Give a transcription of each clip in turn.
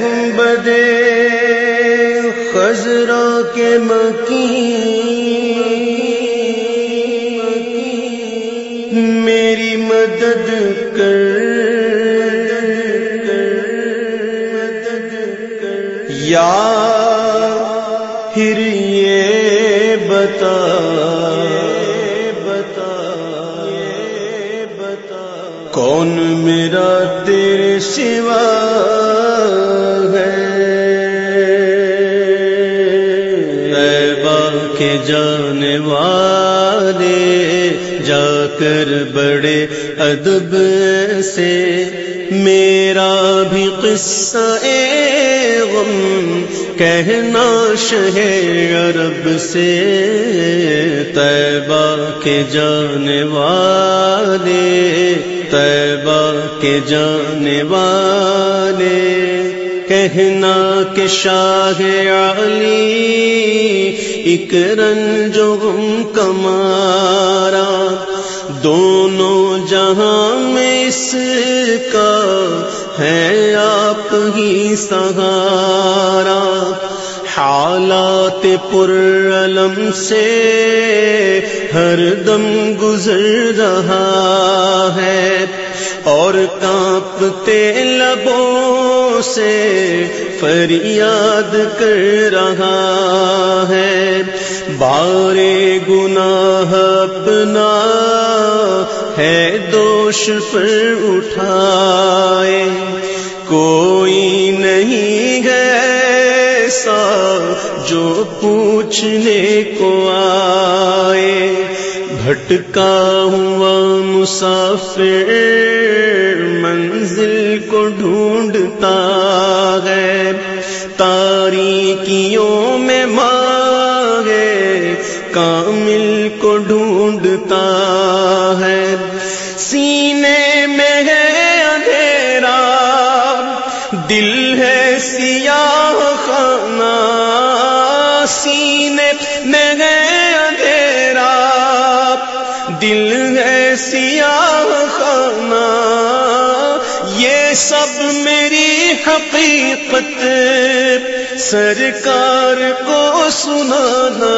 گنبدے خزرا کے مکی میری مدد کر مدد کر یا کون میرا تیرے سوا ہے؟ کے جانے والے جا کر بڑے ادب سے میرا بھی قصہ اے غم، کہنا شہ عرب سے طیبہ کے جانے والے طیبہ کے جانے والے، کہنا کہ شاہ علی ایک رنج غم کمارا۔ دونوں جہاں میں اس کا ہے آپ ہی سہارا۔ حالات پر علم سے ہر دم گزر رہا ہے اور کانپتے لبوں سے فریاد کر رہا ہے۔ بارے گناہ اپنا ہے دوش پر اٹھائے۔ کوئی نہیں ہے ایسا جو پوچھنے کو آئے بھٹکا ہوا مسافر منزل کو ڈھونڈتا ہے۔ تاریکیوں میں مانگے کامل کو ڈھونڈتا ہے۔ سینے میں ہے دل ہے سیاہ خانہ سینے میں ہے اندھیرا۔ دل ہے سیاہ خانہ یہ سب میری حقیقت سرکار کو سنانا،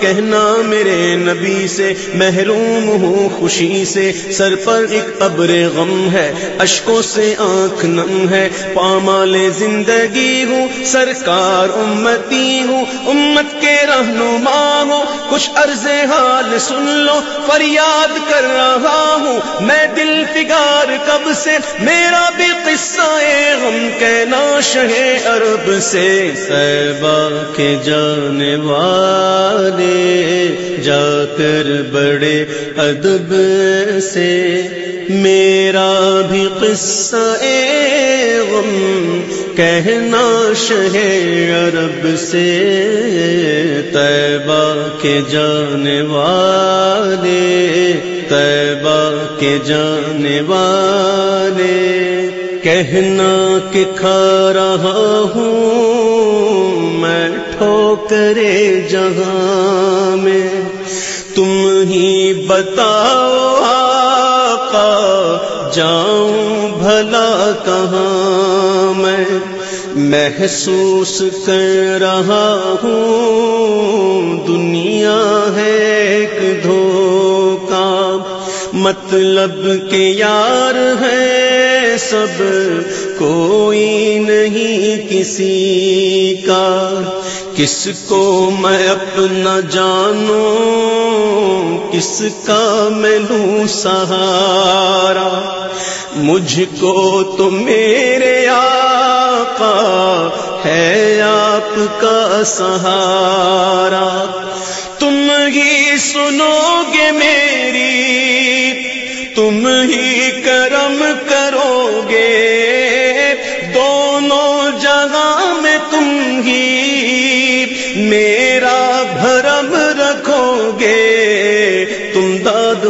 کہنا میرے نبی سے محروم ہوں، خوشی سے سر پر ایک ابر غم ہے، اشکوں سے آنکھ نم ہے، پامال زندگی ہوں، سرکار امتی ہوں، امت کے رہنما ہوں، کچھ عرض حال سن لو، فریاد کر رہا ہوں، میں دل فگار کب سے میرا بھی قصہ غم کہنا شہ عرب سے۔ سیبا کے جانے والے، جا کر بڑے ادب سے۔ میرا بھی قصہ غم کہنا شہ عرب سے۔ طیبہ کے جانے والے طیبہ کے جانے والے، کہنا کہ کھا رہا ہوں میں ٹھوکرے جہاں میں۔ تم ہی بتاؤ آقا جاؤں بھلا کہاں میں۔ محسوس کر رہا ہوں، دنیا ہے ایک دھوکا مطلب کے یار ہے سب، کوئی نہیں کسی کا۔ کس کو میں اپنا جانوں، کس کا میں لوں سہارا؟ مجھ کو تو میرے آقا ہے آپ کا سہارا۔ تم ہی سنو گے میری تم ہی کرم کرو گے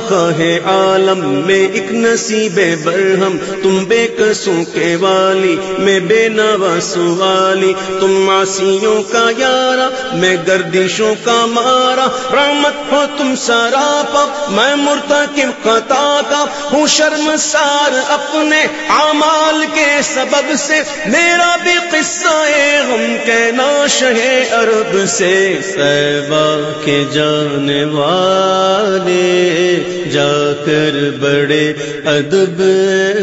میرا ہے عالم میں ایک نصیب برہم، تم بے قصوں کے والی، میں بے نواسو والی۔ تم معصیوں کا یارا میں گردشوں کا مارا رحمت ہو تم سارا پا، میں مرتکب خطا کا ہوں شرم سار اپنے اعمال کے سبب سے۔ میرا بھی قصہ غم کے ناش ہے عرب سے سیبا کے جانے والے۔ جا کر بڑے ادب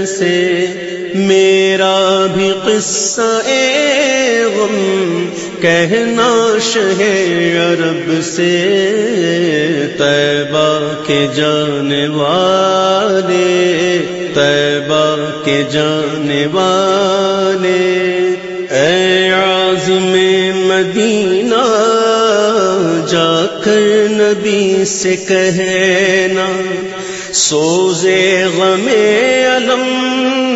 سے، میرا بھی قصہ غم، کہنا شہ عرب سے، طیبہ کے جانے والے، طیبہ کے جانے والے۔ اے عظم مدینہ جا کر نبی سے کہنا سوزے غم علم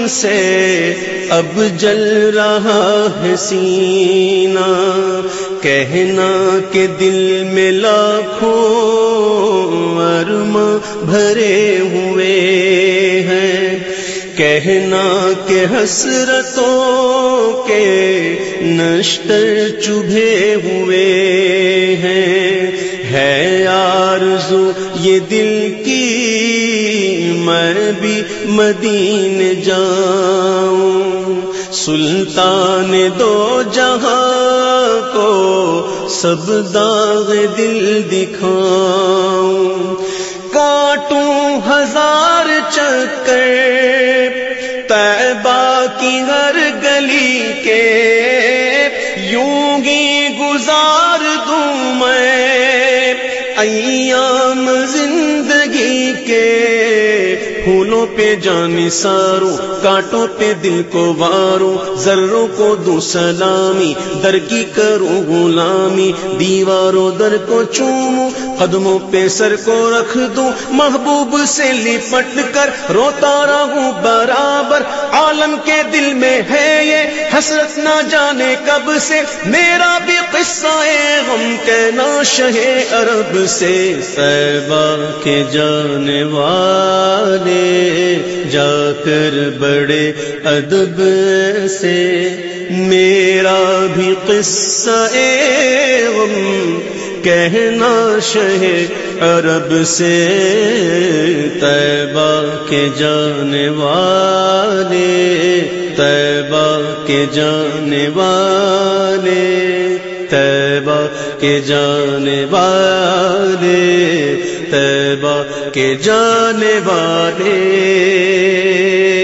سے اب جل رہا ہے سینہ۔ کہنا کہ دل میں لاکھوں ارم بھرے ہوئے ہیں۔ کہنا کہ حسرتوں کے نشتر چبھے ہوئے ہیں۔ ہے آرزو، یہ دل کی میں بھی مدین جاؤں۔ سلطان دو جہاں کو سب داغ دل دکھاؤں۔ کاٹوں ہزار چکر تیبا کی ہر گلی کے ایام زندگی کے پھولوں پہ جان سارو کاٹوں پہ دل کو وارو ذروں کو دو سلامی، در کی کروں غلامی، دیواروں در کو چوموں، قدموں پہ سر کو رکھ دوں، محبوب سے لپٹ کر روتا رہوں برابر۔ عالم کے دل میں ہے یہ حسرت، نہ جانے کب سے میرا بھی قصہ ہے۔ غم کے ناشہ عرب سے سیبا کے جانے والے۔ جا کر بڑے ادب سے، میرا بھی قصہ غم، کہنا شہ عرب سے، طیبہ کے جانے والے، طیبہ کے جانے والے، طیبہ کے جانے والے طیبہ کے جانے والے۔